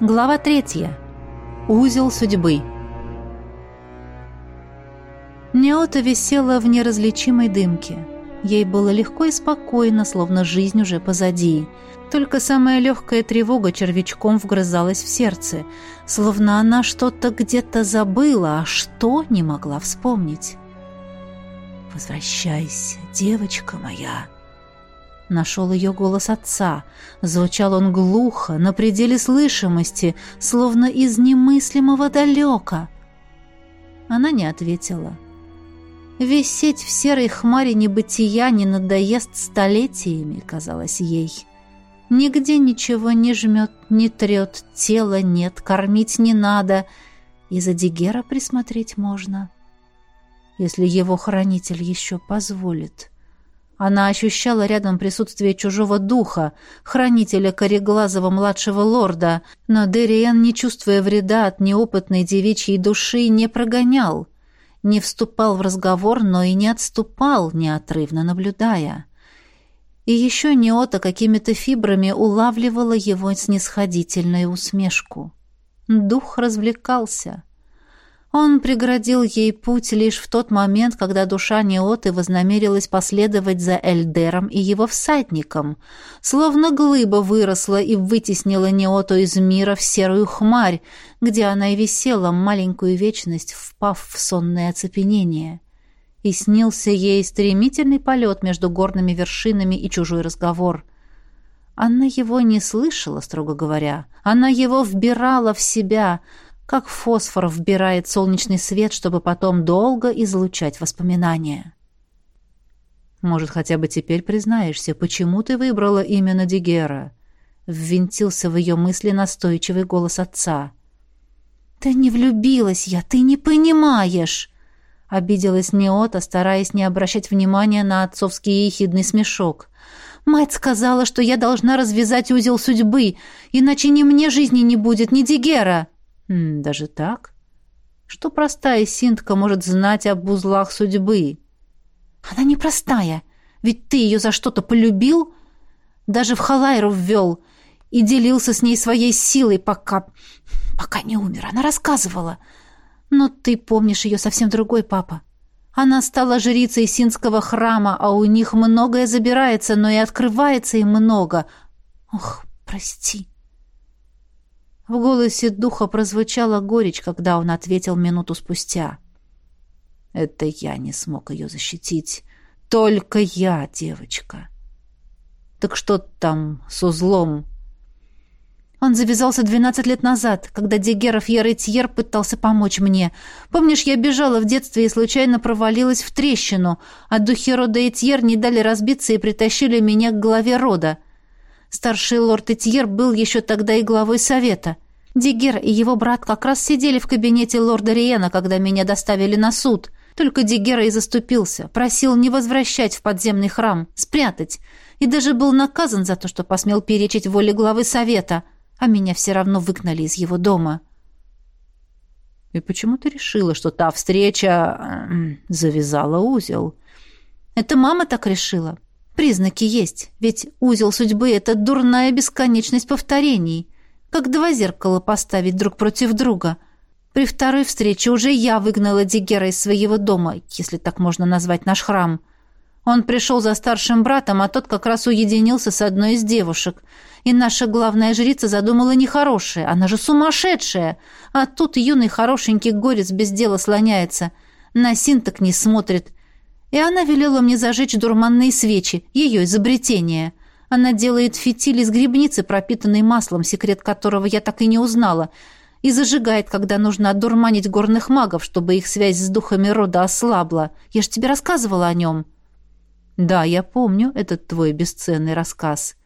Глава третья. Узел судьбы. Неота висела в неразличимой дымке. Ей было легко и спокойно, словно жизнь уже позади. Только самая легкая тревога червячком вгрызалась в сердце, словно она что-то где-то забыла, а что не могла вспомнить. «Возвращайся, девочка моя!» Нашел ее голос отца. Звучал он глухо, на пределе слышимости, словно из немыслимого далека. Она не ответила. Висеть в серой хмаре небытия не надоест столетиями, казалось ей. Нигде ничего не жмет, не трет, тела нет, кормить не надо. И за Дигера присмотреть можно, если его хранитель еще позволит. Она ощущала рядом присутствие чужого духа, хранителя кореглазого младшего лорда, но Дериен, не чувствуя вреда от неопытной девичьей души, не прогонял, не вступал в разговор, но и не отступал, неотрывно наблюдая. И еще Неота какими-то фибрами улавливала его снисходительную усмешку. Дух развлекался — он преградил ей путь лишь в тот момент, когда душа Неоты вознамерилась последовать за Эльдером и его всадником, словно глыба выросла и вытеснила Неоту из мира в серую хмарь, где она и висела маленькую вечность, впав в сонное оцепенение. И снился ей стремительный полет между горными вершинами и чужой разговор. Она его не слышала, строго говоря. Она его вбирала в себя — как фосфор вбирает солнечный свет, чтобы потом долго излучать воспоминания. Может, хотя бы теперь признаешься, почему ты выбрала именно Дигера? Ввинтился в ее мысли настойчивый голос отца. «Да не влюбилась я, ты не понимаешь!» Обиделась Неота, стараясь не обращать внимания на отцовский ехидный смешок. «Мать сказала, что я должна развязать узел судьбы, иначе ни мне жизни не будет, ни Дигера!» Даже так? Что простая синтка может знать об узлах судьбы? Она не простая, ведь ты ее за что-то полюбил, даже в Халайру ввел и делился с ней своей силой, пока... пока не умер. Она рассказывала. Но ты помнишь ее совсем другой, папа. Она стала жрицей Синского храма, а у них многое забирается, но и открывается им много. Ох, прости. В голосе духа прозвучала горечь, когда он ответил минуту спустя. «Это я не смог ее защитить. Только я, девочка». «Так что там с узлом?» Он завязался двенадцать лет назад, когда Дегеров Яретьер пытался помочь мне. Помнишь, я бежала в детстве и случайно провалилась в трещину, а духи рода Этьер не дали разбиться и притащили меня к главе рода. Старший лорд Этьер был еще тогда и главой совета. Дигер и его брат как раз сидели в кабинете лорда Риена, когда меня доставили на суд. Только Дигера и заступился, просил не возвращать в подземный храм, спрятать, и даже был наказан за то, что посмел перечить воле главы совета, а меня все равно выгнали из его дома. «И почему ты решила, что та встреча завязала узел?» «Это мама так решила. Признаки есть, ведь узел судьбы — это дурная бесконечность повторений. Как два зеркала поставить друг против друга. При второй встрече уже я выгнала Дигера из своего дома, если так можно назвать наш храм. Он пришел за старшим братом, а тот как раз уединился с одной из девушек. И наша главная жрица задумала нехорошее. Она же сумасшедшая. А тут юный хорошенький горец без дела слоняется. На синток не смотрит. И она велела мне зажечь дурманные свечи, ее изобретение. Она делает фитиль из грибницы, пропитанной маслом, секрет которого я так и не узнала, и зажигает, когда нужно одурманить горных магов, чтобы их связь с духами рода ослабла. Я же тебе рассказывала о нем». «Да, я помню этот твой бесценный рассказ.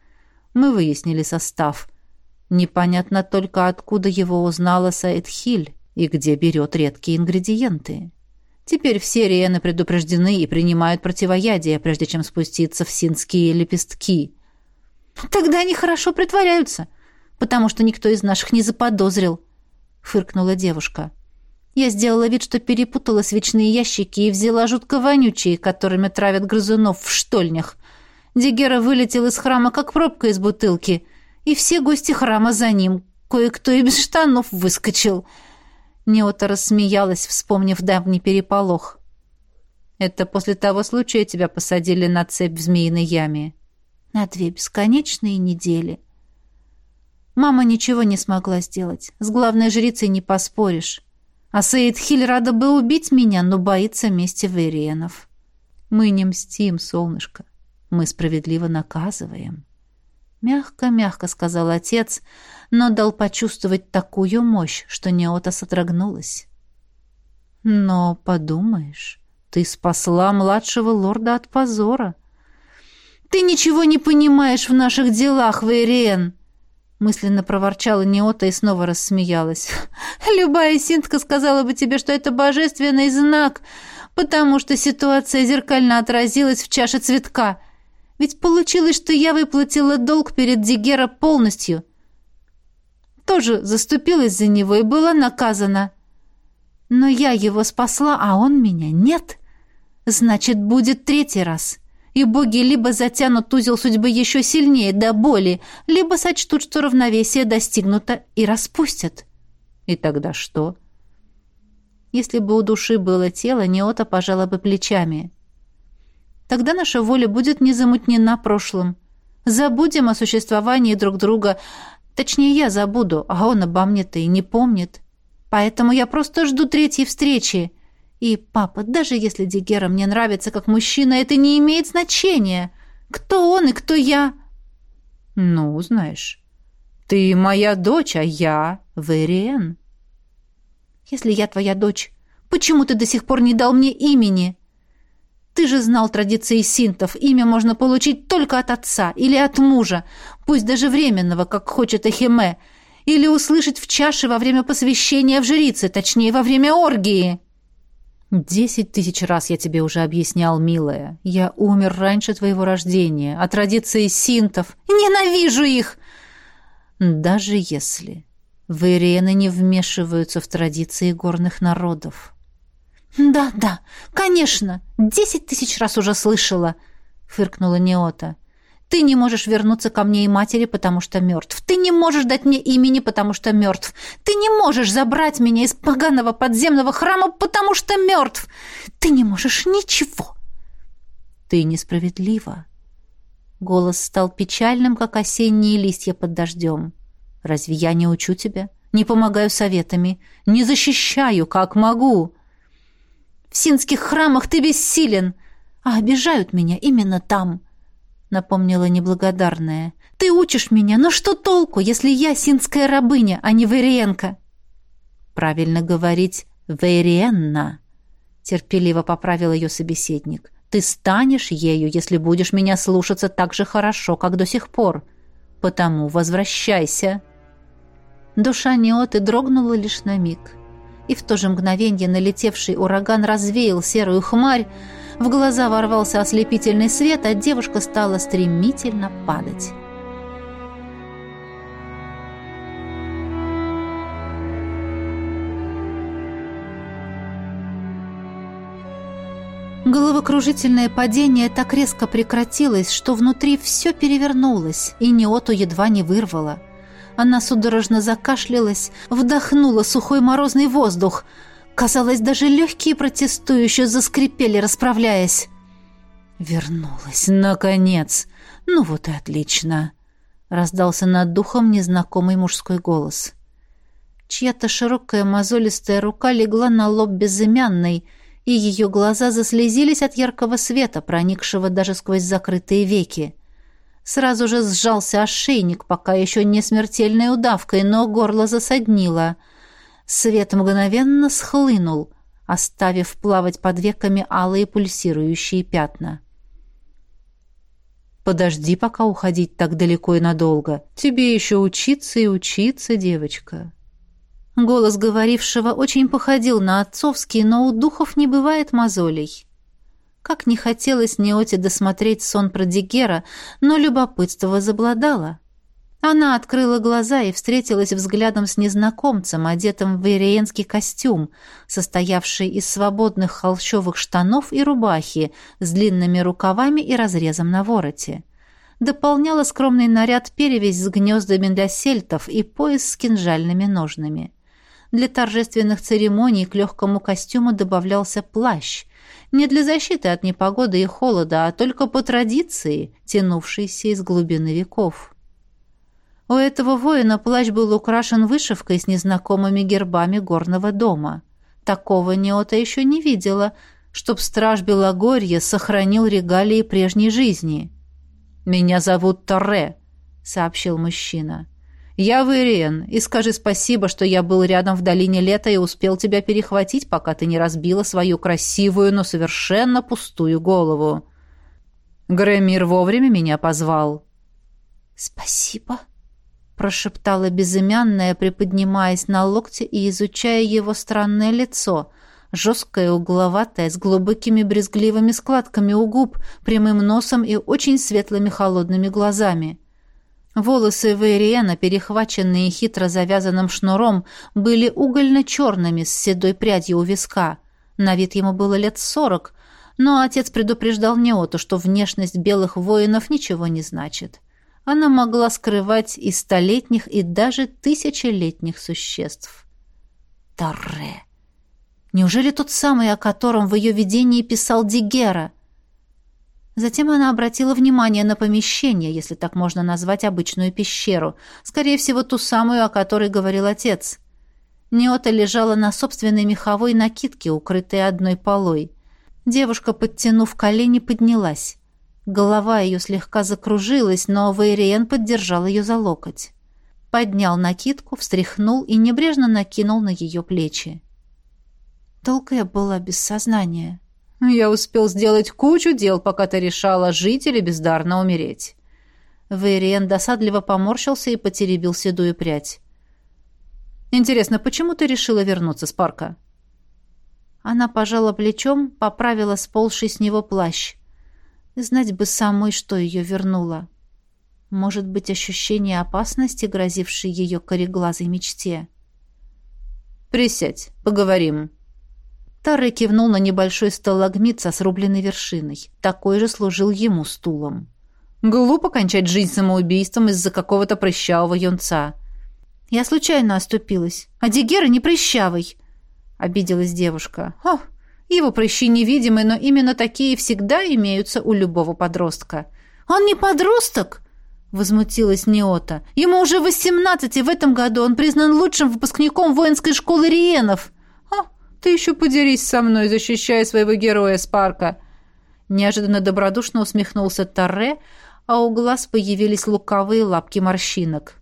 Мы выяснили состав. Непонятно только, откуда его узнала Саид Хиль и где берет редкие ингредиенты». Теперь все риены предупреждены и принимают противоядие, прежде чем спуститься в синские лепестки. Тогда они хорошо притворяются, потому что никто из наших не заподозрил, фыркнула девушка. Я сделала вид, что перепутала свечные ящики и взяла жутко вонючие, которыми травят грызунов в штольнях. Дигера вылетел из храма, как пробка из бутылки, и все гости храма за ним, Кое-кто и без штанов выскочил. Неота рассмеялась, вспомнив давний переполох. Это после того случая тебя посадили на цепь в змеиной яме. На две бесконечные недели. Мама ничего не смогла сделать. С главной жрицей не поспоришь. А Саид Хиль рада бы убить меня, но боится мести Вериенов. Мы не мстим, солнышко. Мы справедливо наказываем. Мягко-мягко сказал отец, но дал почувствовать такую мощь, что Неота содрогнулась. Но подумаешь, ты спасла младшего лорда от позора. Ты ничего не понимаешь в наших делах, Вейриен, мысленно проворчала Неота и снова рассмеялась. Любая синтка сказала бы тебе, что это божественный знак, потому что ситуация зеркально отразилась в чаше цветка. Ведь получилось, что я выплатила долг перед Дигера полностью. Тоже заступилась за него и была наказана. Но я его спасла, а он меня нет. Значит, будет третий раз. И боги либо затянут узел судьбы еще сильнее до боли, либо сочтут, что равновесие достигнуто, и распустят. И тогда что? Если бы у души было тело, Неота пожала бы плечами. Тогда наша воля будет не замутнена прошлым. Забудем о существовании друг друга. Точнее, я забуду, а он обо мне-то и не помнит. Поэтому я просто жду третьей встречи. И, папа, даже если Дигера мне нравится как мужчина, это не имеет значения. Кто он и кто я? Ну, знаешь, ты моя дочь, а я Вериен. Если я твоя дочь, почему ты до сих пор не дал мне имени? Ты же знал традиции синтов. Имя можно получить только от отца или от мужа, пусть даже временного, как хочет Эхиме, или услышать в чаше во время посвящения в жрицы, точнее, во время оргии. «Десять тысяч раз я тебе уже объяснял, милая. Я умер раньше твоего рождения, а традиции синтов... Ненавижу их!» «Даже если вейрены не вмешиваются в традиции горных народов». «Да, да, конечно, десять тысяч раз уже слышала», — фыркнула Неота. Ты не можешь вернуться ко мне и матери, потому что мертв. Ты не можешь дать мне имени, потому что мертв. Ты не можешь забрать меня из поганого подземного храма, потому что мертв. Ты не можешь ничего. Ты несправедлива. Голос стал печальным, как осенние листья под дождем. Разве я не учу тебя? Не помогаю советами? Не защищаю, как могу? В синских храмах ты бессилен, а обижают меня именно там напомнила неблагодарная. Ты учишь меня, но что толку, если я синская рабыня, а не Вейриенко? Правильно говорить Вейриенна, терпеливо поправил ее собеседник. Ты станешь ею, если будешь меня слушаться так же хорошо, как до сих пор. Потому возвращайся. Душа Неоты дрогнула лишь на миг. И в то же мгновение налетевший ураган развеял серую хмарь, в глаза ворвался ослепительный свет, а девушка стала стремительно падать. Головокружительное падение так резко прекратилось, что внутри все перевернулось, и Неоту едва не вырвало. Она судорожно закашлялась, вдохнула сухой морозный воздух — Казалось, даже легкие протестующие заскрипели, расправляясь. «Вернулась, наконец! Ну вот и отлично!» — раздался над духом незнакомый мужской голос. Чья-то широкая мозолистая рука легла на лоб безымянной, и ее глаза заслезились от яркого света, проникшего даже сквозь закрытые веки. Сразу же сжался ошейник, пока еще не смертельной удавкой, но горло засаднило — Свет мгновенно схлынул, оставив плавать под веками алые пульсирующие пятна. «Подожди, пока уходить так далеко и надолго. Тебе еще учиться и учиться, девочка». Голос говорившего очень походил на отцовский, но у духов не бывает мозолей. Как не хотелось Неоте досмотреть сон про Дигера, но любопытство возобладало. Она открыла глаза и встретилась взглядом с незнакомцем, одетым в ириенский костюм, состоявший из свободных холщовых штанов и рубахи с длинными рукавами и разрезом на вороте. дополняла скромный наряд перевязь с гнездами для сельтов и пояс с кинжальными ножнами. Для торжественных церемоний к легкому костюму добавлялся плащ. Не для защиты от непогоды и холода, а только по традиции, тянувшейся из глубины веков. У этого воина плащ был украшен вышивкой с незнакомыми гербами горного дома. Такого Неота еще не видела, чтоб страж Белогорья сохранил регалии прежней жизни. «Меня зовут Торре», — сообщил мужчина. «Я Вэриен, и скажи спасибо, что я был рядом в долине лета и успел тебя перехватить, пока ты не разбила свою красивую, но совершенно пустую голову. Гремир вовремя меня позвал». «Спасибо», — прошептала безымянная, приподнимаясь на локте и изучая его странное лицо, жесткое, угловатое, с глубокими брезгливыми складками у губ, прямым носом и очень светлыми холодными глазами. Волосы Вейриена, перехваченные хитро завязанным шнуром, были угольно-черными с седой прядью у виска. На вид ему было лет сорок, но отец предупреждал Неоту, что внешность белых воинов ничего не значит она могла скрывать и столетних, и даже тысячелетних существ. Торре. Неужели тот самый, о котором в ее видении писал Дигера? Затем она обратила внимание на помещение, если так можно назвать обычную пещеру, скорее всего, ту самую, о которой говорил отец. Неота лежала на собственной меховой накидке, укрытой одной полой. Девушка, подтянув колени, поднялась. Голова ее слегка закружилась, но Вейриен поддержал ее за локоть. Поднял накидку, встряхнул и небрежно накинул на ее плечи. Долго я была без сознания. Я успел сделать кучу дел, пока ты решала, жить или бездарно умереть. Вейриен досадливо поморщился и потеребил седую прядь. «Интересно, почему ты решила вернуться с парка?» Она пожала плечом, поправила сползший с него плащ. Знать бы самой, что ее вернуло. Может быть, ощущение опасности, грозившей ее кореглазой мечте. «Присядь, поговорим». Тарый кивнул на небольшой сталагмит со срубленной вершиной. Такой же служил ему стулом. «Глупо кончать жизнь самоубийством из-за какого-то прыщавого юнца». «Я случайно оступилась. А Дигера не прыщавый», — обиделась девушка. «О, его прыщи невидимы, но именно такие всегда имеются у любого подростка. «Он не подросток!» — возмутилась Неота. «Ему уже восемнадцать, и в этом году он признан лучшим выпускником воинской школы Риенов!» «А, ты еще подерись со мной, защищая своего героя Спарка!» Неожиданно добродушно усмехнулся Торре, а у глаз появились лукавые лапки морщинок.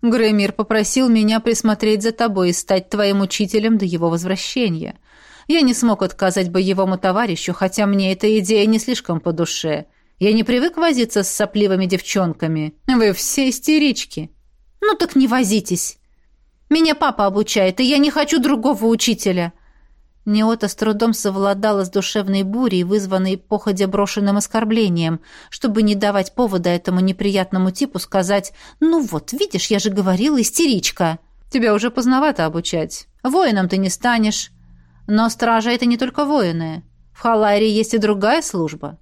«Гремир попросил меня присмотреть за тобой и стать твоим учителем до его возвращения. Я не смог отказать боевому товарищу, хотя мне эта идея не слишком по душе. Я не привык возиться с сопливыми девчонками. Вы все истерички. Ну так не возитесь. Меня папа обучает, и я не хочу другого учителя. Неота с трудом совладала с душевной бурей, вызванной походя брошенным оскорблением, чтобы не давать повода этому неприятному типу сказать «Ну вот, видишь, я же говорила, истеричка». «Тебя уже поздновато обучать. Воином ты не станешь. Но стража — это не только воины. В Халайре есть и другая служба.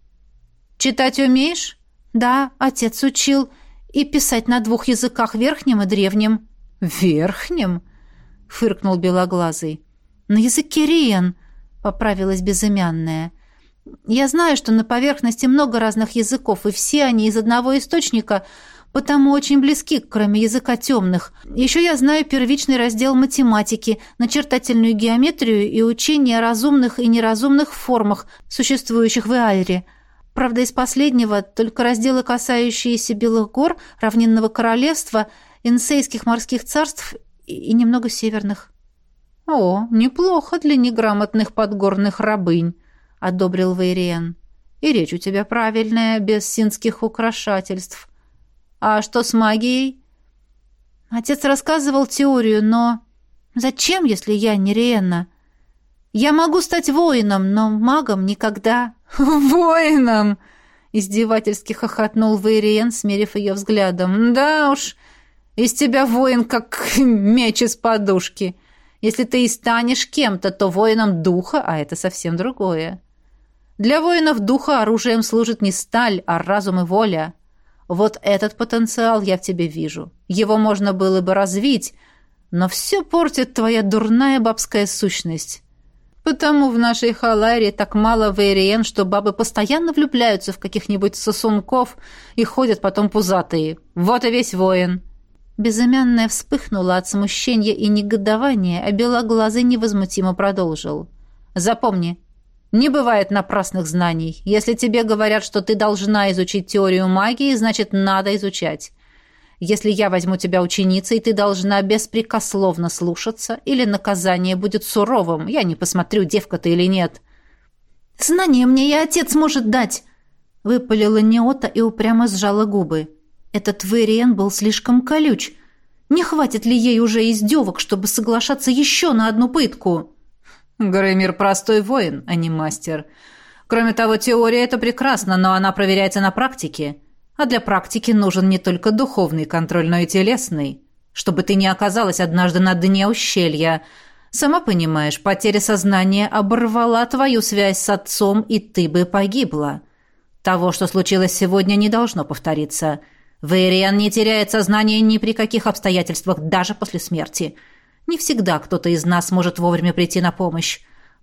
Читать умеешь? Да, отец учил. И писать на двух языках, верхнем и древнем. Верхнем? Фыркнул белоглазый. На языке риен, поправилась безымянная. Я знаю, что на поверхности много разных языков, и все они из одного источника — потому очень близки, кроме языка темных. Еще я знаю первичный раздел математики, начертательную геометрию и учение о разумных и неразумных формах, существующих в Иальре. Правда, из последнего только разделы, касающиеся Белых гор, равнинного королевства, инсейских морских царств и немного северных. «О, неплохо для неграмотных подгорных рабынь», — одобрил Вейриен. «И речь у тебя правильная, без синских украшательств». А что с магией? Отец рассказывал теорию, но... Зачем, если я не Риенна? Я могу стать воином, но магом никогда. Воином! Издевательски хохотнул Вейриен, смерив ее взглядом. Да уж, из тебя воин, как меч из подушки. Если ты и станешь кем-то, то воином духа, а это совсем другое. Для воинов духа оружием служит не сталь, а разум и воля. Вот этот потенциал я в тебе вижу. Его можно было бы развить, но все портит твоя дурная бабская сущность. Потому в нашей халаре так мало вейриен, что бабы постоянно влюбляются в каких-нибудь сосунков и ходят потом пузатые. Вот и весь воин». Безымянная вспыхнула от смущения и негодования, а белоглазый невозмутимо продолжил. «Запомни, не бывает напрасных знаний. Если тебе говорят, что ты должна изучить теорию магии, значит, надо изучать. Если я возьму тебя ученицей, ты должна беспрекословно слушаться, или наказание будет суровым. Я не посмотрю, девка ты или нет». «Знания мне и отец может дать!» Выпалила Неота и упрямо сжала губы. Этот Вериен был слишком колюч. Не хватит ли ей уже издевок, чтобы соглашаться еще на одну пытку?» Грэмир простой воин, а не мастер. Кроме того, теория это прекрасно, но она проверяется на практике. А для практики нужен не только духовный контроль, но и телесный. Чтобы ты не оказалась однажды на дне ущелья. Сама понимаешь, потеря сознания оборвала твою связь с отцом, и ты бы погибла. Того, что случилось сегодня, не должно повториться. Вейриан не теряет сознание ни при каких обстоятельствах, даже после смерти. Не всегда кто-то из нас может вовремя прийти на помощь.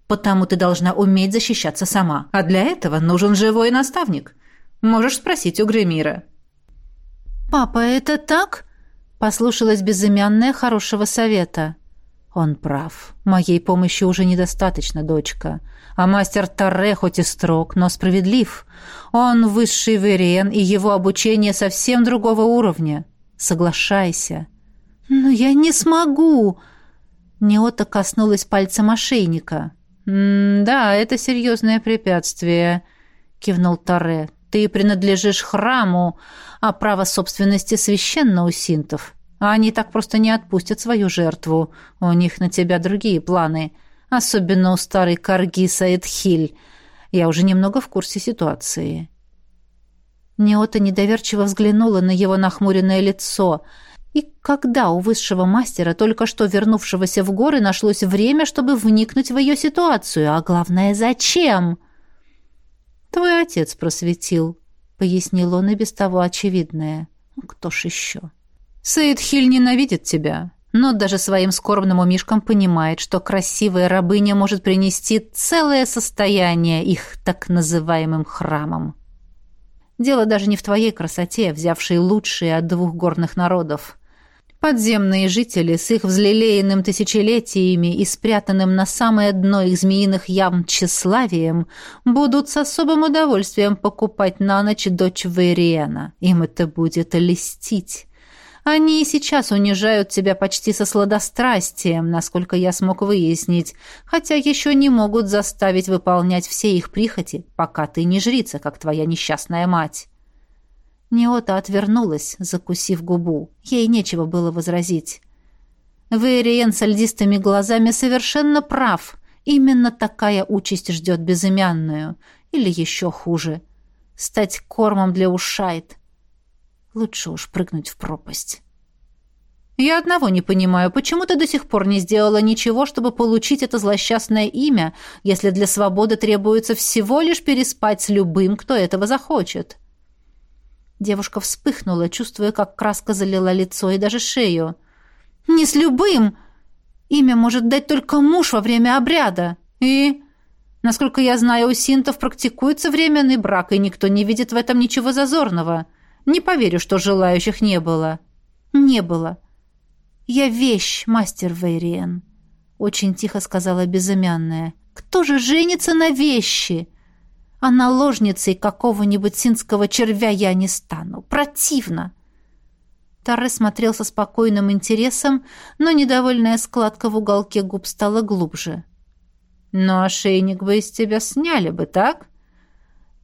Потому ты должна уметь защищаться сама. А для этого нужен живой наставник. Можешь спросить у Гремира». «Папа, это так?» — послушалась безымянная хорошего совета. «Он прав. Моей помощи уже недостаточно, дочка. А мастер Тарре хоть и строг, но справедлив. Он высший верен, и его обучение совсем другого уровня. Соглашайся». «Но я не смогу!» Неота коснулась пальца мошенника. «Да, это серьезное препятствие», — кивнул Тарре. Ты принадлежишь храму, а право собственности священно у синтов. А они так просто не отпустят свою жертву. У них на тебя другие планы. Особенно у старой Карги Саидхиль. Я уже немного в курсе ситуации». Неота недоверчиво взглянула на его нахмуренное лицо. И когда у высшего мастера, только что вернувшегося в горы, нашлось время, чтобы вникнуть в ее ситуацию? А главное, зачем?» «Твой отец просветил», — пояснил он и без того очевидное. «Ну, «Кто ж еще?» «Саид Хиль ненавидит тебя, но даже своим скорбным умишкам понимает, что красивая рабыня может принести целое состояние их так называемым храмам. Дело даже не в твоей красоте, взявшей лучшие от двух горных народов. Подземные жители с их взлелеянным тысячелетиями и спрятанным на самое дно их змеиных ям тщеславием будут с особым удовольствием покупать на ночь дочь Вейриена. Им это будет льстить. Они и сейчас унижают тебя почти со сладострастием, насколько я смог выяснить, хотя еще не могут заставить выполнять все их прихоти, пока ты не жрица, как твоя несчастная мать. Неота отвернулась, закусив губу. Ей нечего было возразить. Вейриен с льдистыми глазами совершенно прав. Именно такая участь ждет безымянную. Или еще хуже. Стать кормом для ушайт. Лучше уж прыгнуть в пропасть. «Я одного не понимаю, почему ты до сих пор не сделала ничего, чтобы получить это злосчастное имя, если для свободы требуется всего лишь переспать с любым, кто этого захочет?» Девушка вспыхнула, чувствуя, как краска залила лицо и даже шею. «Не с любым! Имя может дать только муж во время обряда. И, насколько я знаю, у синтов практикуется временный брак, и никто не видит в этом ничего зазорного. Не поверю, что желающих не было». «Не было. Я вещь, мастер Вейриен», — очень тихо сказала безымянная. «Кто же женится на вещи?» а наложницей какого-нибудь синского червя я не стану. Противно!» Тарре смотрел со спокойным интересом, но недовольная складка в уголке губ стала глубже. «Но ошейник бы из тебя сняли бы, так?»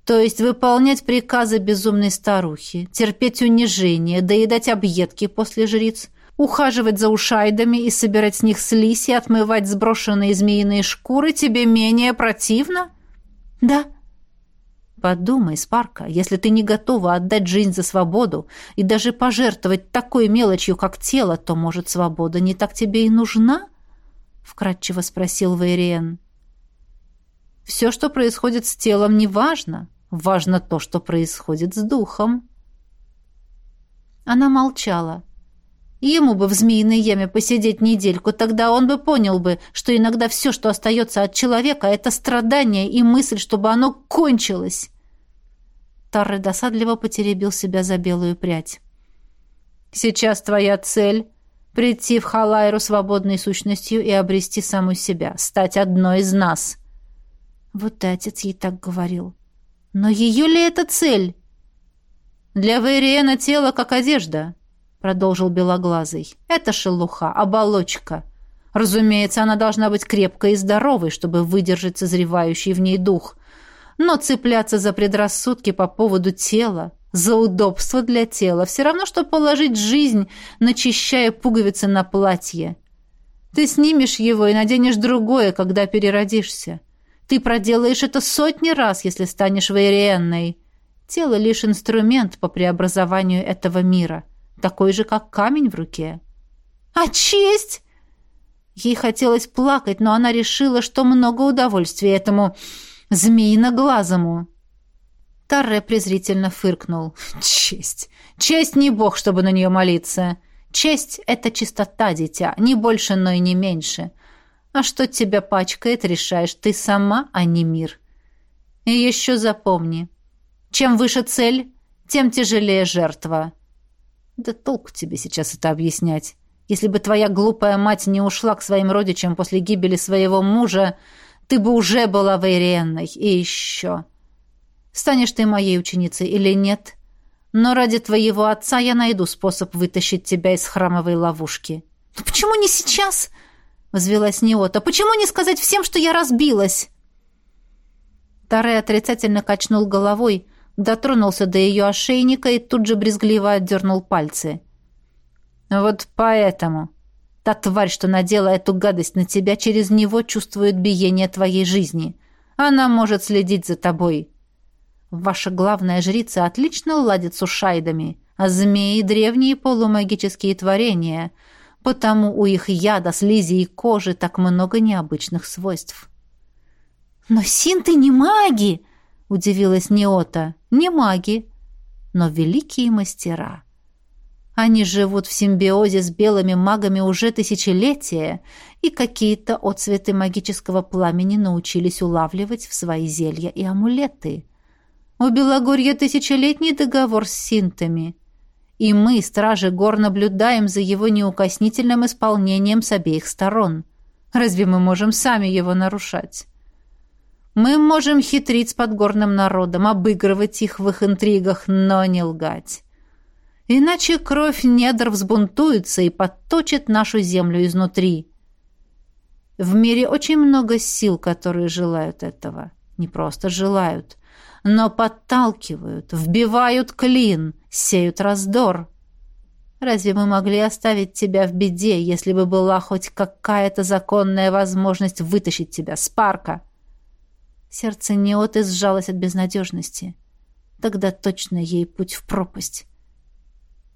То есть выполнять приказы безумной старухи, терпеть унижение, доедать объедки после жриц, ухаживать за ушайдами и собирать с них слизь и отмывать сброшенные змеиные шкуры тебе менее противно? Да, Подумай, Спарка, если ты не готова отдать жизнь за свободу и даже пожертвовать такой мелочью, как тело, то, может, свобода не так тебе и нужна? Вкратчиво спросил Вейриен. Все, что происходит с телом, не важно. То, что происходит с духом. Она молчала. Ему бы в змеиной яме посидеть недельку, тогда он бы понял бы, что иногда все, что остается от человека, это страдание и мысль, чтобы оно кончилось. Тарре досадливо потеребил себя за белую прядь. «Сейчас твоя цель — прийти в Халайру свободной сущностью и обрести саму себя, стать одной из нас». Вот и отец ей так говорил. «Но ее ли это цель?» «Для Вейриена тело как одежда», — продолжил Белоглазый. «Это шелуха, оболочка. Разумеется, она должна быть крепкой и здоровой, чтобы выдержать созревающий в ней дух. Но цепляться за предрассудки по поводу тела, за удобство для тела, все равно, что положить жизнь, начищая пуговицы на платье. Ты снимешь его и наденешь другое, когда переродишься. Ты проделаешь это сотни раз, если станешь вейриенной. Тело — лишь инструмент по преобразованию этого мира такой же, как камень в руке. «А честь?» Ей хотелось плакать, но она решила, что много удовольствия этому змеиноглазому. Тарре презрительно фыркнул. «Честь! Честь не бог, чтобы на нее молиться. Честь — это чистота, дитя, не больше, но и не меньше. А что тебя пачкает, решаешь ты сама, а не мир. И еще запомни, чем выше цель, тем тяжелее жертва. Да толку тебе сейчас это объяснять. Если бы твоя глупая мать не ушла к своим родичам после гибели своего мужа, ты бы уже была вейренной. И еще. Станешь ты моей ученицей или нет? Но ради твоего отца я найду способ вытащить тебя из храмовой ловушки. «Но почему не сейчас?» — возвелась Неота. «Почему не сказать всем, что я разбилась?» Таре отрицательно качнул головой, дотронулся до ее ошейника и тут же брезгливо отдернул пальцы. «Вот поэтому та тварь, что надела эту гадость на тебя, через него чувствует биение твоей жизни. Она может следить за тобой. Ваша главная жрица отлично ладит с ушайдами, а змеи — древние полумагические творения, потому у их яда, слизи и кожи так много необычных свойств». «Но синты не маги!» — удивилась Неота. «Не маги, но великие мастера. Они живут в симбиозе с белыми магами уже тысячелетия, и какие-то отцветы магического пламени научились улавливать в свои зелья и амулеты. У Белогорья тысячелетний договор с синтами, и мы, стражи гор, наблюдаем за его неукоснительным исполнением с обеих сторон. Разве мы можем сами его нарушать?» Мы можем хитрить с подгорным народом, обыгрывать их в их интригах, но не лгать. Иначе кровь недр взбунтуется и подточит нашу землю изнутри. В мире очень много сил, которые желают этого. Не просто желают, но подталкивают, вбивают клин, сеют раздор. Разве мы могли оставить тебя в беде, если бы была хоть какая-то законная возможность вытащить тебя с парка?» Сердце Неоты сжалось от безнадежности. Тогда точно ей путь в пропасть.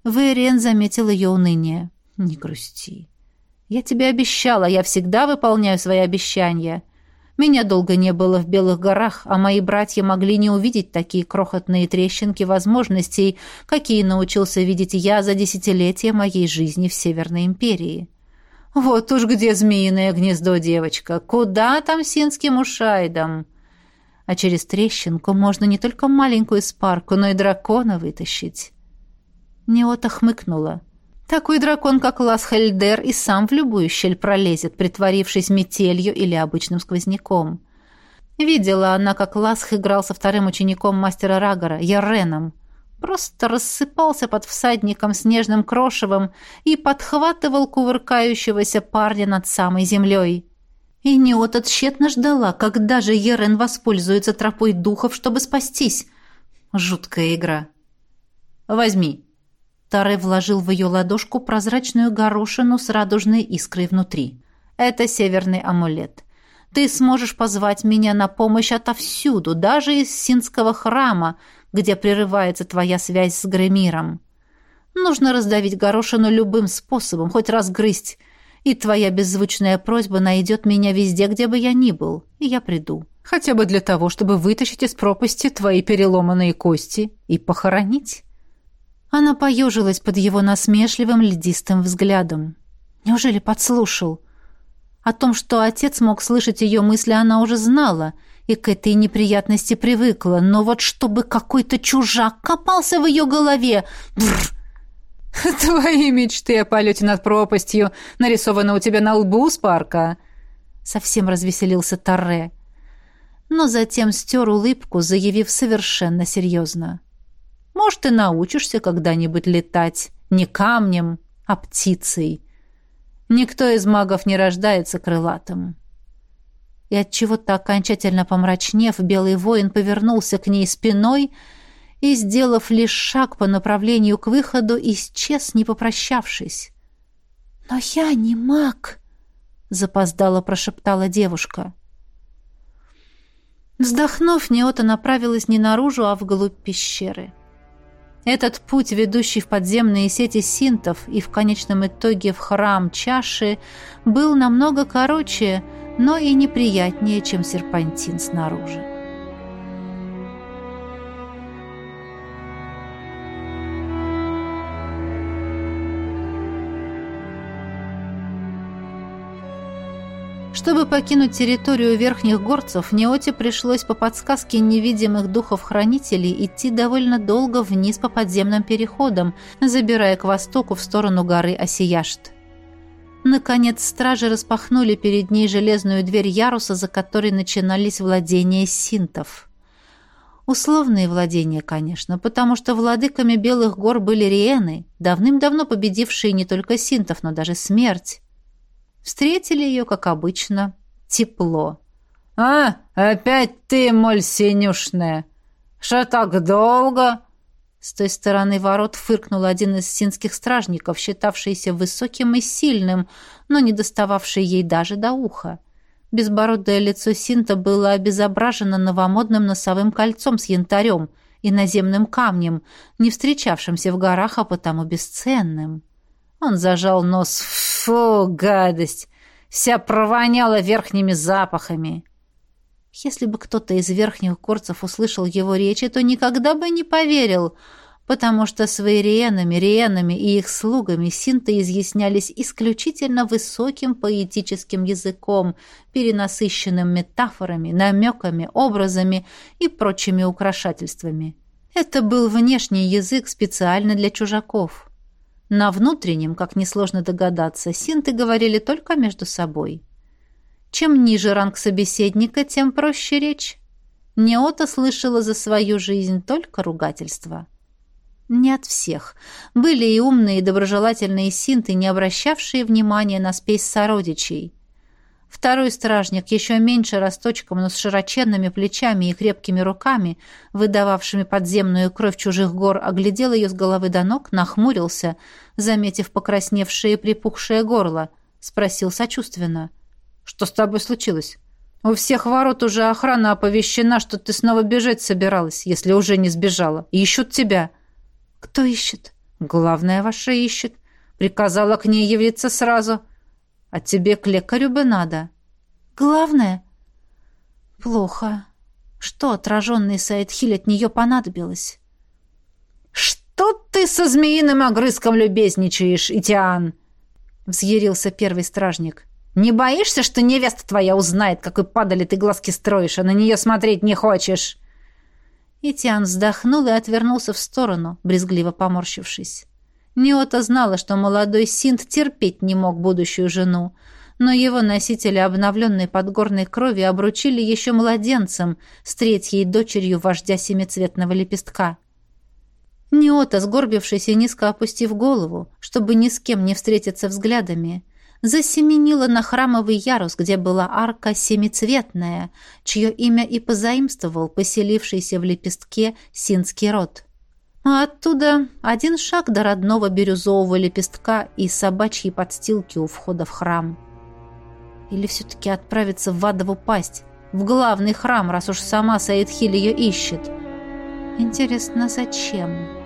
Вэриен заметил ее уныние. «Не грусти. Я тебе обещала, я всегда выполняю свои обещания. Меня долго не было в Белых горах, а мои братья могли не увидеть такие крохотные трещинки возможностей, какие научился видеть я за десятилетия моей жизни в Северной империи. Вот уж где змеиное гнездо, девочка, куда там синским ушайдам?» а через трещинку можно не только маленькую спарку, но и дракона вытащить. Неота хмыкнула. Такой дракон, как Ласхельдер, и сам в любую щель пролезет, притворившись метелью или обычным сквозняком. Видела она, как Ласх играл со вторым учеником мастера Рагора, Яреном. Просто рассыпался под всадником снежным крошевом и подхватывал кувыркающегося парня над самой землей. И Неота тщетно ждала, когда же Ерен воспользуется тропой духов, чтобы спастись. Жуткая игра. «Возьми». Таре вложил в ее ладошку прозрачную горошину с радужной искрой внутри. «Это северный амулет. Ты сможешь позвать меня на помощь отовсюду, даже из Синского храма, где прерывается твоя связь с Гремиром. Нужно раздавить горошину любым способом, хоть разгрызть, и твоя беззвучная просьба найдет меня везде, где бы я ни был, и я приду. Хотя бы для того, чтобы вытащить из пропасти твои переломанные кости и похоронить». Она поежилась под его насмешливым льдистым взглядом. Неужели подслушал? О том, что отец мог слышать ее мысли, она уже знала и к этой неприятности привыкла, но вот чтобы какой-то чужак копался в ее голове... Бррр! «Твои мечты о полете над пропастью нарисованы у тебя на лбу, Спарка!» Совсем развеселился Торре. Но затем стер улыбку, заявив совершенно серьезно. «Может, ты научишься когда-нибудь летать не камнем, а птицей. Никто из магов не рождается крылатым». И от чего то окончательно помрачнев, белый воин повернулся к ней спиной и, сделав лишь шаг по направлению к выходу, исчез, не попрощавшись. «Но я не маг!» — запоздало прошептала девушка. Вздохнув, Неота направилась не наружу, а вглубь пещеры. Этот путь, ведущий в подземные сети синтов и в конечном итоге в храм чаши, был намного короче, но и неприятнее, чем серпантин снаружи. Чтобы покинуть территорию верхних горцев, Неоте пришлось по подсказке невидимых духов-хранителей идти довольно долго вниз по подземным переходам, забирая к востоку в сторону горы Осияшт. Наконец стражи распахнули перед ней железную дверь яруса, за которой начинались владения синтов. Условные владения, конечно, потому что владыками Белых гор были риены, давным-давно победившие не только синтов, но даже смерть. Встретили ее, как обычно, тепло. «А, опять ты, моль синюшная! Что так долго?» С той стороны ворот фыркнул один из синских стражников, считавшийся высоким и сильным, но не достававший ей даже до уха. Безбородое лицо Синта было обезображено новомодным носовым кольцом с янтарем и наземным камнем, не встречавшимся в горах, а потому бесценным. Он зажал нос. Фу, гадость! Вся провоняла верхними запахами. Если бы кто-то из верхних горцев услышал его речи, то никогда бы не поверил, потому что с вейриенами, риенами и их слугами синты изъяснялись исключительно высоким поэтическим языком, перенасыщенным метафорами, намеками, образами и прочими украшательствами. Это был внешний язык специально для чужаков. На внутреннем, как несложно догадаться, синты говорили только между собой. Чем ниже ранг собеседника, тем проще речь. Неота слышала за свою жизнь только ругательства. Не от всех. Были и умные, и доброжелательные синты, не обращавшие внимания на спесь сородичей. Второй стражник, еще меньше росточком, но с широченными плечами и крепкими руками, выдававшими подземную кровь чужих гор, оглядел ее с головы до ног, нахмурился, заметив покрасневшее и припухшее горло, спросил сочувственно. «Что с тобой случилось? У всех ворот уже охрана оповещена, что ты снова бежать собиралась, если уже не сбежала. Ищут тебя». «Кто ищет?» «Главное, ваша ищет. Приказала к ней явиться сразу». А тебе к лекарю бы надо. Главное? Плохо. Что отраженный Саидхиль от нее понадобилось? Что ты со змеиным огрызком любезничаешь, Итиан? Взъярился первый стражник. Не боишься, что невеста твоя узнает, какой падали ты глазки строишь, а на нее смотреть не хочешь? Итиан вздохнул и отвернулся в сторону, брезгливо поморщившись. Неота знала, что молодой Синт терпеть не мог будущую жену, но его носители обновленной подгорной крови обручили еще младенцем с третьей дочерью вождя семицветного лепестка. Неота, сгорбившись и низко опустив голову, чтобы ни с кем не встретиться взглядами, засеменила на храмовый ярус, где была арка семицветная, чье имя и позаимствовал поселившийся в лепестке синский род. А оттуда один шаг до родного бирюзового лепестка и собачьей подстилки у входа в храм. Или все-таки отправиться в адову пасть, в главный храм, раз уж сама Саидхиль ее ищет. Интересно, зачем?»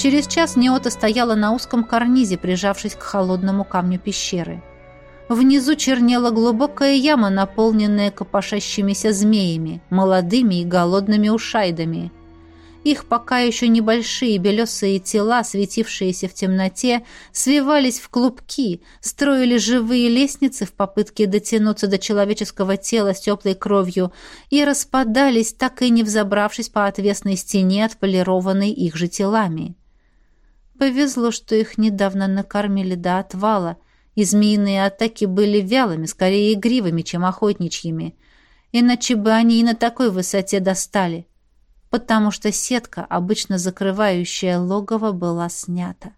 Через час Неота стояла на узком карнизе, прижавшись к холодному камню пещеры. Внизу чернела глубокая яма, наполненная копошащимися змеями, молодыми и голодными ушайдами. Их пока еще небольшие белесые тела, светившиеся в темноте, свивались в клубки, строили живые лестницы в попытке дотянуться до человеческого тела с теплой кровью и распадались, так и не взобравшись по отвесной стене, отполированной их же телами. Повезло, что их недавно накормили до отвала, и змеиные атаки были вялыми, скорее игривыми, чем охотничьими. Иначе бы они и на такой высоте достали потому что сетка, обычно закрывающая логово, была снята.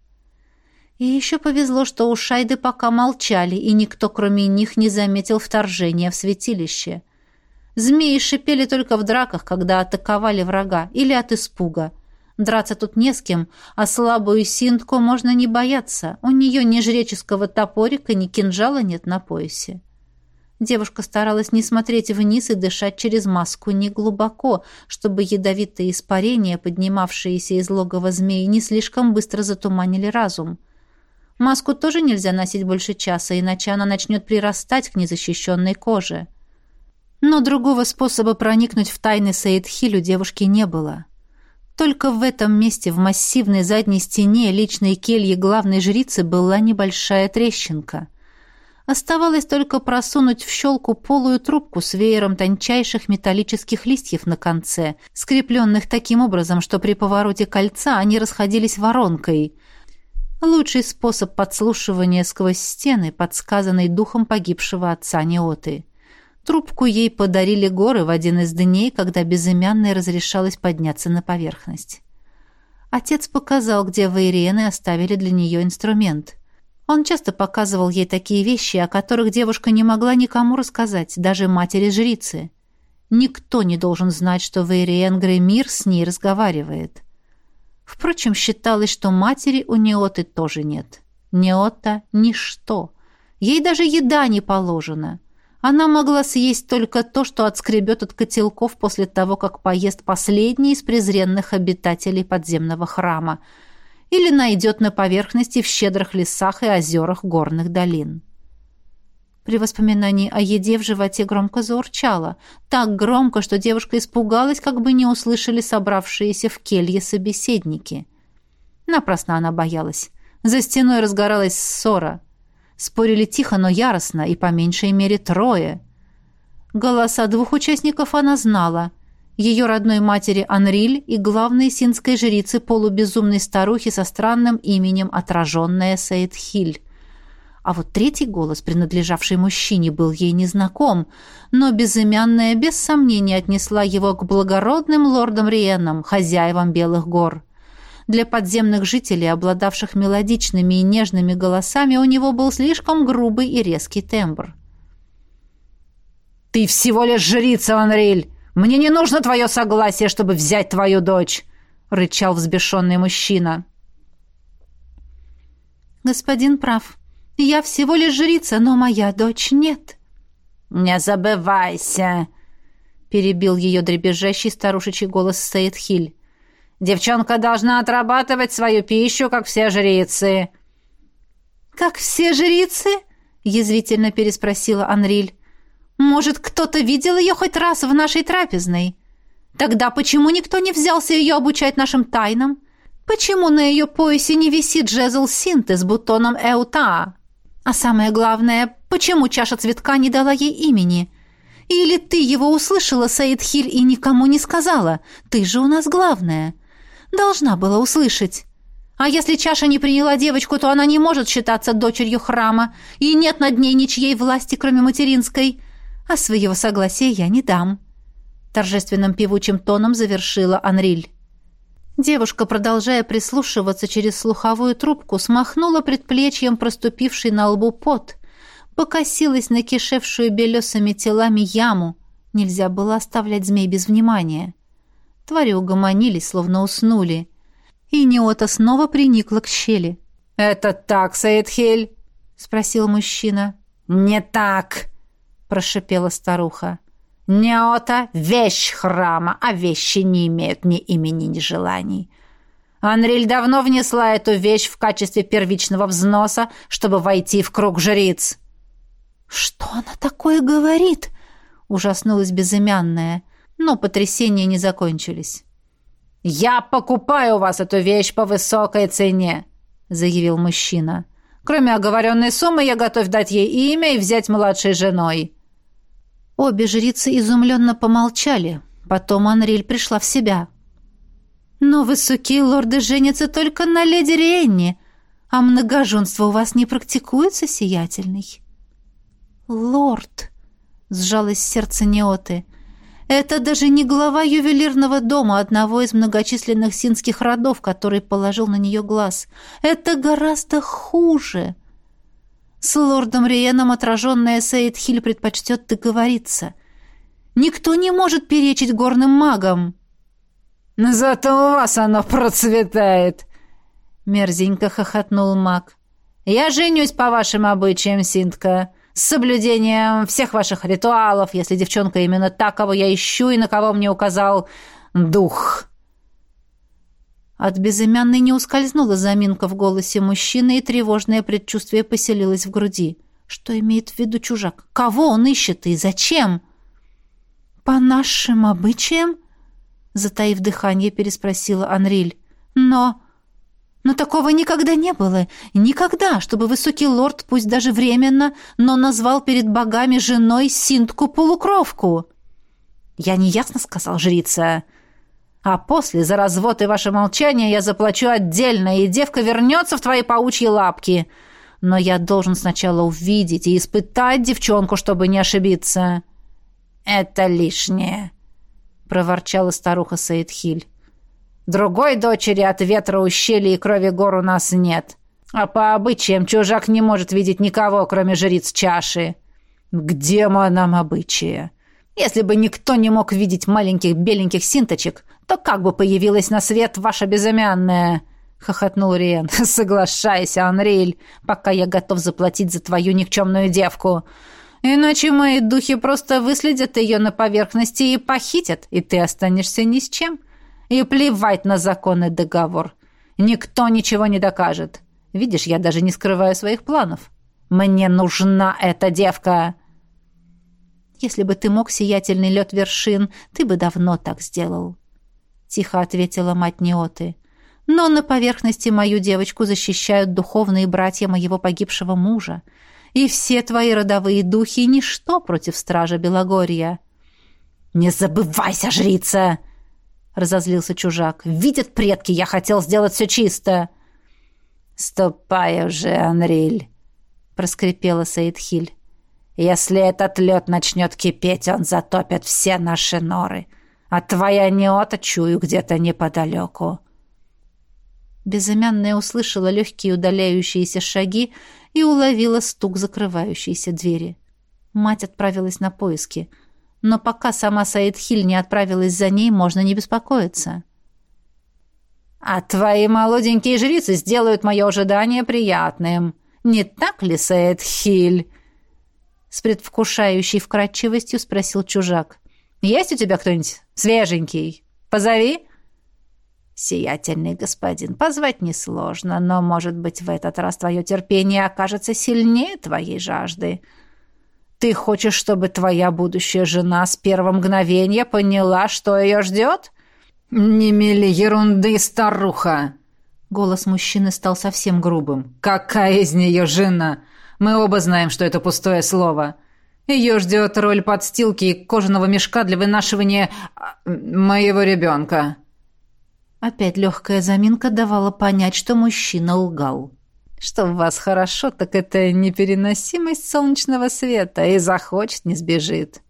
И еще повезло, что у Шайды пока молчали, и никто, кроме них, не заметил вторжения в святилище. Змеи шипели только в драках, когда атаковали врага, или от испуга. Драться тут не с кем, а слабую синтку можно не бояться. У нее ни жреческого топорика, ни кинжала нет на поясе. Девушка старалась не смотреть вниз и дышать через маску неглубоко, чтобы ядовитые испарения, поднимавшиеся из логова змеи, не слишком быстро затуманили разум. Маску тоже нельзя носить больше часа, иначе она начнет прирастать к незащищенной коже. Но другого способа проникнуть в тайны Саидхиль у девушки не было. Только в этом месте, в массивной задней стене личной кельи главной жрицы, была небольшая трещинка. Оставалось только просунуть в щелку полую трубку с веером тончайших металлических листьев на конце, скрепленных таким образом, что при повороте кольца они расходились воронкой. Лучший способ подслушивания сквозь стены, подсказанный духом погибшего отца Неоты. Трубку ей подарили горы в один из дней, когда безымянной разрешалось подняться на поверхность. Отец показал, где вейрены оставили для нее инструмент — он часто показывал ей такие вещи, о которых девушка не могла никому рассказать, даже матери-жрицы. Никто не должен знать, что Вейриен Гремир с ней разговаривает. Впрочем, считалось, что матери у Неоты тоже нет. Неота — ничто. Ей даже еда не положена. Она могла съесть только то, что отскребет от котелков после того, как поест последний из презренных обитателей подземного храма — или найдет на поверхности в щедрых лесах и озерах горных долин. При воспоминании о еде в животе громко заурчало. Так громко, что девушка испугалась, как бы не услышали собравшиеся в келье собеседники. Напрасно она боялась. За стеной разгоралась ссора. Спорили тихо, но яростно, и по меньшей мере трое. Голоса двух участников она знала — ее родной матери Анриль и главной синской жрицы полубезумной старухи со странным именем отраженная Сейдхиль. А вот третий голос, принадлежавший мужчине, был ей незнаком, но безымянная без сомнения отнесла его к благородным лордам Риенам, хозяевам Белых гор. Для подземных жителей, обладавших мелодичными и нежными голосами, у него был слишком грубый и резкий тембр. «Ты всего лишь жрица, Анриль!» Мне не нужно твое согласие, чтобы взять твою дочь!» — рычал взбешенный мужчина. «Господин прав. Я всего лишь жрица, но моя дочь нет». «Не забывайся!» — перебил ее дребезжащий старушечий голос Сейдхиль. «Девчонка должна отрабатывать свою пищу, как все жрицы». «Как все жрицы?» — язвительно переспросила Анриль. Может, кто-то видел ее хоть раз в нашей трапезной? Тогда почему никто не взялся ее обучать нашим тайнам? Почему на ее поясе не висит жезл синты с бутоном Эута? А самое главное, почему чаша цветка не дала ей имени? Или ты его услышала, Саид Хиль, и никому не сказала? Ты же у нас главная. Должна была услышать. А если чаша не приняла девочку, то она не может считаться дочерью храма, и нет над ней ничьей власти, кроме материнской а своего согласия я не дам», — торжественным певучим тоном завершила Анриль. Девушка, продолжая прислушиваться через слуховую трубку, смахнула предплечьем проступивший на лбу пот, покосилась на кишевшую белесыми телами яму. Нельзя было оставлять змей без внимания. Твари угомонились, словно уснули. И Неота снова приникла к щели. «Это так, Саидхель?» — спросил мужчина. «Не так!» прошипела старуха. «Неота — вещь храма, а вещи не имеют ни имени, ни желаний. Анриль давно внесла эту вещь в качестве первичного взноса, чтобы войти в круг жриц». «Что она такое говорит?» — ужаснулась безымянная, но потрясения не закончились. «Я покупаю у вас эту вещь по высокой цене», — заявил мужчина. «Кроме оговоренной суммы, я готов дать ей имя и взять младшей женой». Обе жрицы изумленно помолчали. Потом Анриль пришла в себя. «Но высокие лорды женятся только на леди Ренни, а многоженство у вас не практикуется, сиятельный». «Лорд!» — сжалось сердце Неоты. Это даже не глава ювелирного дома одного из многочисленных синских родов, который положил на нее глаз. Это гораздо хуже. С лордом Риеном отраженная Сейд Хиль предпочтет договориться. Никто не может перечить горным магам. «Зато у вас оно процветает!» Мерзенько хохотнул маг. «Я женюсь по вашим обычаям, Синтка с соблюдением всех ваших ритуалов, если девчонка именно та, кого я ищу и на кого мне указал дух». От безымянной не ускользнула заминка в голосе мужчины, и тревожное предчувствие поселилось в груди. Что имеет в виду чужак? Кого он ищет и зачем? «По нашим обычаям?» Затаив дыхание, переспросила Анриль. «Но но такого никогда не было. Никогда, чтобы высокий лорд, пусть даже временно, но назвал перед богами женой синтку-полукровку. Я неясно сказал жрица. А после, за развод и ваше молчание, я заплачу отдельно, и девка вернется в твои паучьи лапки. Но я должен сначала увидеть и испытать девчонку, чтобы не ошибиться. Это лишнее, проворчала старуха Саидхиль. Другой дочери от ветра ущелья и крови гор у нас нет. А по обычаям чужак не может видеть никого, кроме жриц чаши. К демонам обычая. Если бы никто не мог видеть маленьких беленьких синточек, то как бы появилась на свет ваша безымянная?» — хохотнул Риен. «Соглашайся, Анриль, пока я готов заплатить за твою никчемную девку. Иначе мои духи просто выследят ее на поверхности и похитят, и ты останешься ни с чем». И плевать на законный договор. Никто ничего не докажет. Видишь, я даже не скрываю своих планов. Мне нужна эта девка. Если бы ты мог сиятельный лед вершин, ты бы давно так сделал. Тихо ответила мать Неоты. Но на поверхности мою девочку защищают духовные братья моего погибшего мужа. И все твои родовые духи — ничто против стража Белогорья. «Не забывайся, жрица!» — разозлился чужак. «Видят предки, я хотел сделать все чисто!» «Ступай уже, Анриль!» — проскрипела Саидхиль. «Если этот лед начнет кипеть, он затопит все наши норы, а твоя неота чую где-то неподалеку». Безымянная услышала легкие удаляющиеся шаги и уловила стук закрывающейся двери. Мать отправилась на поиски — но пока сама Саид Хиль не отправилась за ней, можно не беспокоиться. «А твои молоденькие жрицы сделают мое ожидание приятным. Не так ли, Саид Хиль?» С предвкушающей вкрадчивостью спросил чужак. «Есть у тебя кто-нибудь свеженький? Позови!» «Сиятельный господин, позвать несложно, но, может быть, в этот раз твое терпение окажется сильнее твоей жажды. Ты хочешь, чтобы твоя будущая жена с первого мгновения поняла, что ее ждет? Не мели ерунды, старуха!» Голос мужчины стал совсем грубым. «Какая из нее жена? Мы оба знаем, что это пустое слово. Ее ждет роль подстилки и кожаного мешка для вынашивания а, моего ребенка». Опять легкая заминка давала понять, что мужчина лгал. Что в вас хорошо, так это непереносимость солнечного света, и захочет, не сбежит.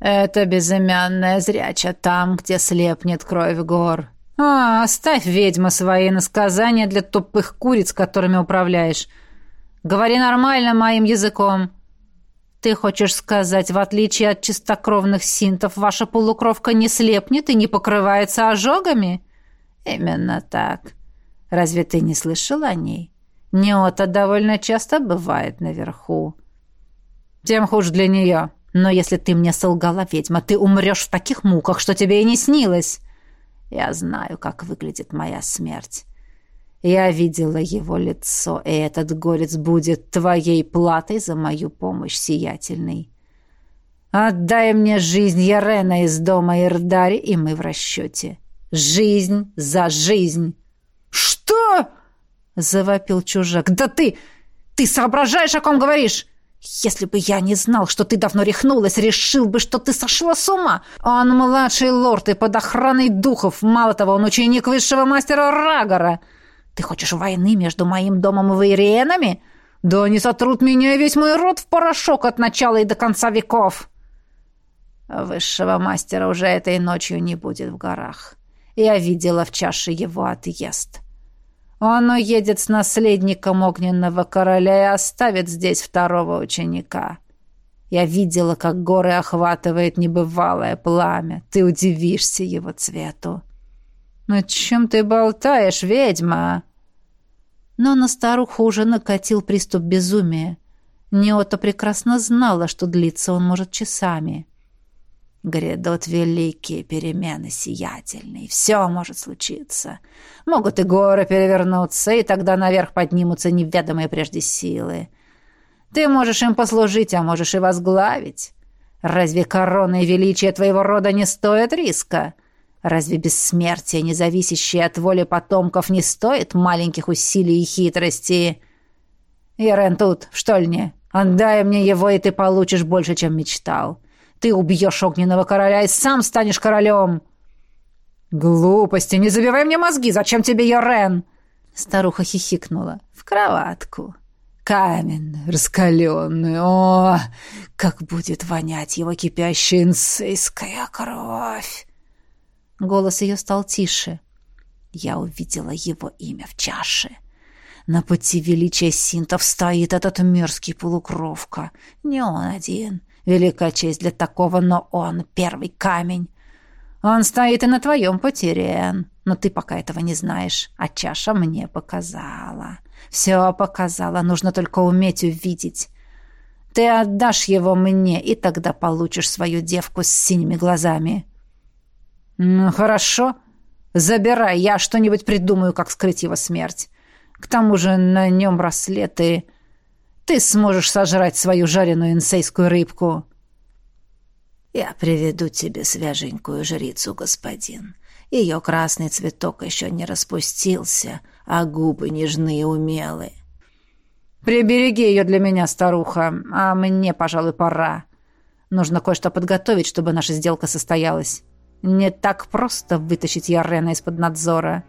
Это безымянная зряча там, где слепнет кровь гор. А, оставь, ведьма, свои насказания для тупых куриц, которыми управляешь. Говори нормально моим языком. Ты хочешь сказать, в отличие от чистокровных синтов, ваша полукровка не слепнет и не покрывается ожогами? Именно так. Разве ты не слышал о ней? Неота довольно часто бывает наверху. Тем хуже для нее. Но если ты мне солгала, ведьма, ты умрешь в таких муках, что тебе и не снилось. Я знаю, как выглядит моя смерть. Я видела его лицо, и этот горец будет твоей платой за мою помощь сиятельной. Отдай мне жизнь Ярена из дома Ирдари, и мы в расчете. Жизнь за жизнь. Что? Завопил чужак. Да ты... Ты соображаешь, о ком говоришь? Если бы я не знал, что ты давно рехнулась, решил бы, что ты сошла с ума. Он младший лорд и под охраной духов. Мало того, он ученик высшего мастера Рагора. Ты хочешь войны между моим домом и Вейриенами? Да они сотрут меня и весь мой род в порошок от начала и до конца веков. Высшего мастера уже этой ночью не будет в горах. Я видела в чаше его отъезд. Он уедет с наследником огненного короля и оставит здесь второго ученика. Я видела, как горы охватывает небывалое пламя. Ты удивишься его цвету. «О чем ты болтаешь, ведьма?» Но на старуху уже накатил приступ безумия. Неота прекрасно знала, что длится он может часами. Грядут великие перемены сиятельные. Все может случиться. Могут и горы перевернуться, и тогда наверх поднимутся неведомые прежде силы. Ты можешь им послужить, а можешь и возглавить. Разве корона и величие твоего рода не стоят риска? Разве бессмертие, не зависящее от воли потомков, не стоит маленьких усилий и хитрости? Ирен тут, в штольне. Отдай мне его, и ты получишь больше, чем мечтал. Ты убьешь огненного короля и сам станешь королем. Глупости, не забивай мне мозги. Зачем тебе Йорен? Старуха хихикнула. В кроватку. Каменную, раскаленную. О, как будет вонять его кипящая инсейская кровь! Голос ее стал тише. Я увидела его имя в чаше. На пути величия синтов стоит этот мерзкий полукровка. Не он один. Велика честь для такого, но он первый камень. Он стоит и на твоем пути, Риэн. Но ты пока этого не знаешь. А чаша мне показала. Все показала. Нужно только уметь увидеть. Ты отдашь его мне, и тогда получишь свою девку с синими глазами. «Ну, хорошо. Забирай, я что-нибудь придумаю, как скрыть его смерть. К тому же на нем браслеты. Ты сможешь сожрать свою жареную инсейскую рыбку». «Я приведу тебе свеженькую жрицу, господин. Ее красный цветок еще не распустился, а губы нежные и умелые». «Прибереги ее для меня, старуха, а мне, пожалуй, пора. Нужно кое-что подготовить, чтобы наша сделка состоялась». Не так просто вытащить Ярена из-под надзора.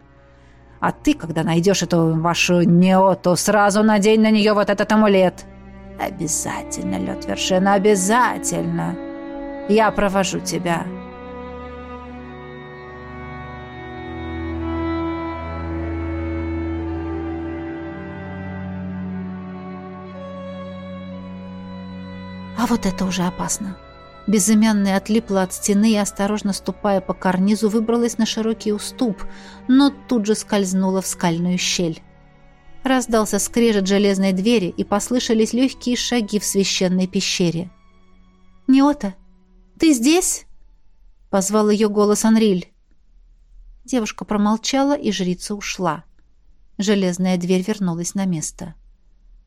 А ты, когда найдешь эту вашу неоту, сразу надень на нее вот этот амулет. Обязательно, лед вершина, обязательно. Я провожу тебя. А вот это уже опасно. Безымянная отлипла от стены и, осторожно ступая по карнизу, выбралась на широкий уступ, но тут же скользнула в скальную щель. Раздался скрежет железной двери, и послышались легкие шаги в священной пещере. «Неота, ты здесь?» — позвал ее голос Анриль. Девушка промолчала, и жрица ушла. Железная дверь вернулась на место. —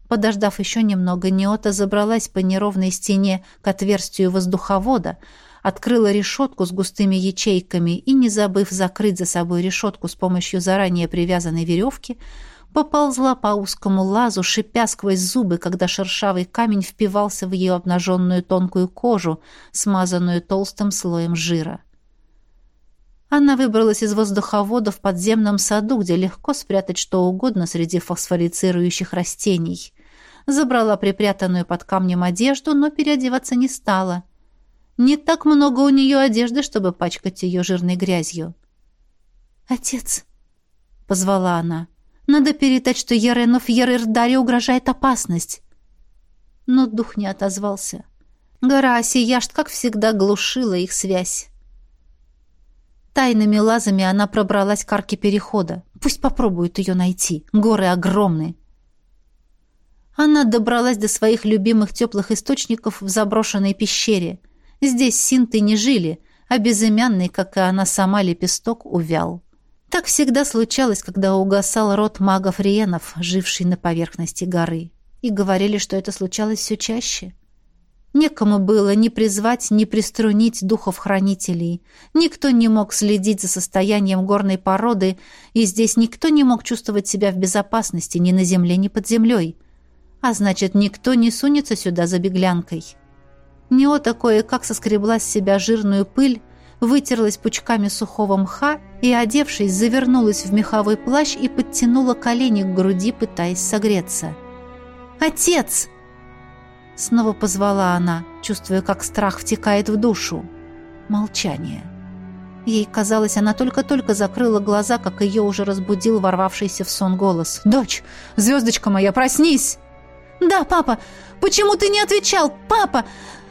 Подождав еще немного, Неота забралась по неровной стене к отверстию воздуховода, открыла решетку с густыми ячейками и, не забыв закрыть за собой решетку с помощью заранее привязанной веревки, поползла по узкому лазу, шипя сквозь зубы, когда шершавый камень впивался в ее обнаженную тонкую кожу, смазанную толстым слоем жира. Она выбралась из воздуховода в подземном саду, где легко спрятать что угодно среди фосфорицирующих растений забрала припрятанную под камнем одежду, но переодеваться не стала. Не так много у нее одежды, чтобы пачкать ее жирной грязью. «Отец!» — позвала она. «Надо передать, что Ярену Фьерердаре угрожает опасность». Но дух не отозвался. Гора Осияшт, как всегда, глушила их связь. Тайными лазами она пробралась к арке перехода. Пусть попробуют ее найти. Горы огромны. Она добралась до своих любимых теплых источников в заброшенной пещере. Здесь синты не жили, а безымянный, как и она сама, лепесток увял. Так всегда случалось, когда угасал род магов-риенов, живший на поверхности горы. И говорили, что это случалось все чаще. Некому было ни призвать, ни приструнить духов-хранителей. Никто не мог следить за состоянием горной породы, и здесь никто не мог чувствовать себя в безопасности ни на земле, ни под землей. А значит, никто не сунется сюда за беглянкой. Неота кое-как соскребла с себя жирную пыль, вытерлась пучками сухого мха и, одевшись, завернулась в меховой плащ и подтянула колени к груди, пытаясь согреться. «Отец!» Снова позвала она, чувствуя, как страх втекает в душу. Молчание. Ей казалось, она только-только закрыла глаза, как ее уже разбудил ворвавшийся в сон голос. «Дочь! Звездочка моя, проснись!» «Да, папа! Почему ты не отвечал? Папа!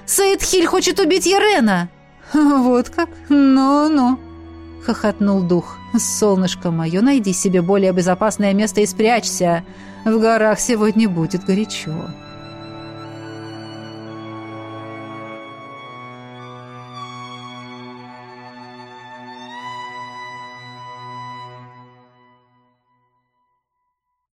Саидхиль хочет убить Ерена!» «Вот как? Ну-ну!» — хохотнул дух. «Солнышко мое, найди себе более безопасное место и спрячься. В горах сегодня будет горячо».